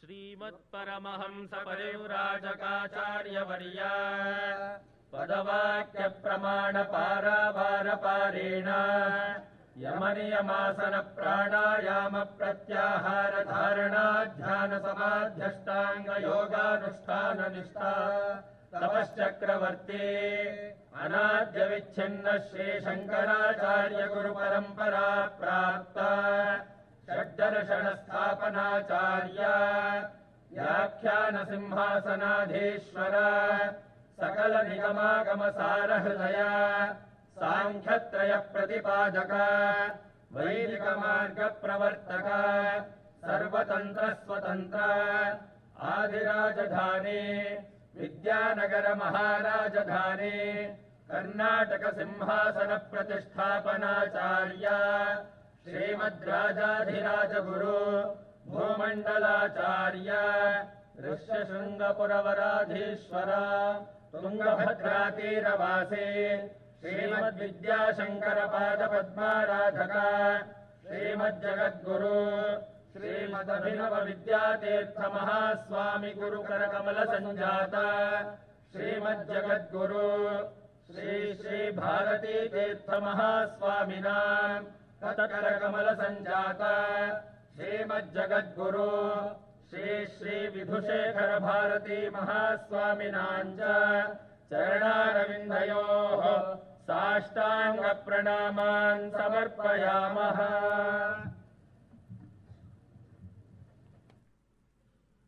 श्रीमत् परमहंस यमनियमासनप्राणायामप्रत्याहारधारणाध्यानसमाध्यष्टाङ्गयोगानुष्ठाननिष्ठा तपश्चक्रवर्ते अनाद्यविच्छिन्नः श्रीशङ्कराचार्यगुरुपरम्परा प्राप्ता स्थापनाचार्य व्याख्यान सिंहासनाधीश्वर सकल निगमागम सारहृदय साङ्ख्यत्रय प्रतिपादक वैदिक मार्ग प्रवर्तक सर्वतन्त्र स्वतन्त्र आदिराजधानी। विद्यानगर महाराजधानी कर्णाटक सिंहासन प्रतिष्ठापनाचार्य श्रीमद्राजाधिराजगुरु भूमण्डलाचार्य ऋष्यशृङ्गपुरवराधीश्वर तुङ्गभद्रातीरवासे श्रीमद्विद्याशङ्करपादपद्माराधक श्रीमज्जगद्गुरु सञ्जात श्रीमज्जगद्गुरु श्री श्री कमल श्रीमज्जगद्गुरो श्री श्रीविधुशेखर महास्वामिनाम् च चरणारविन्दयोः साष्टाङ्गप्रणामान् समर्पयामः।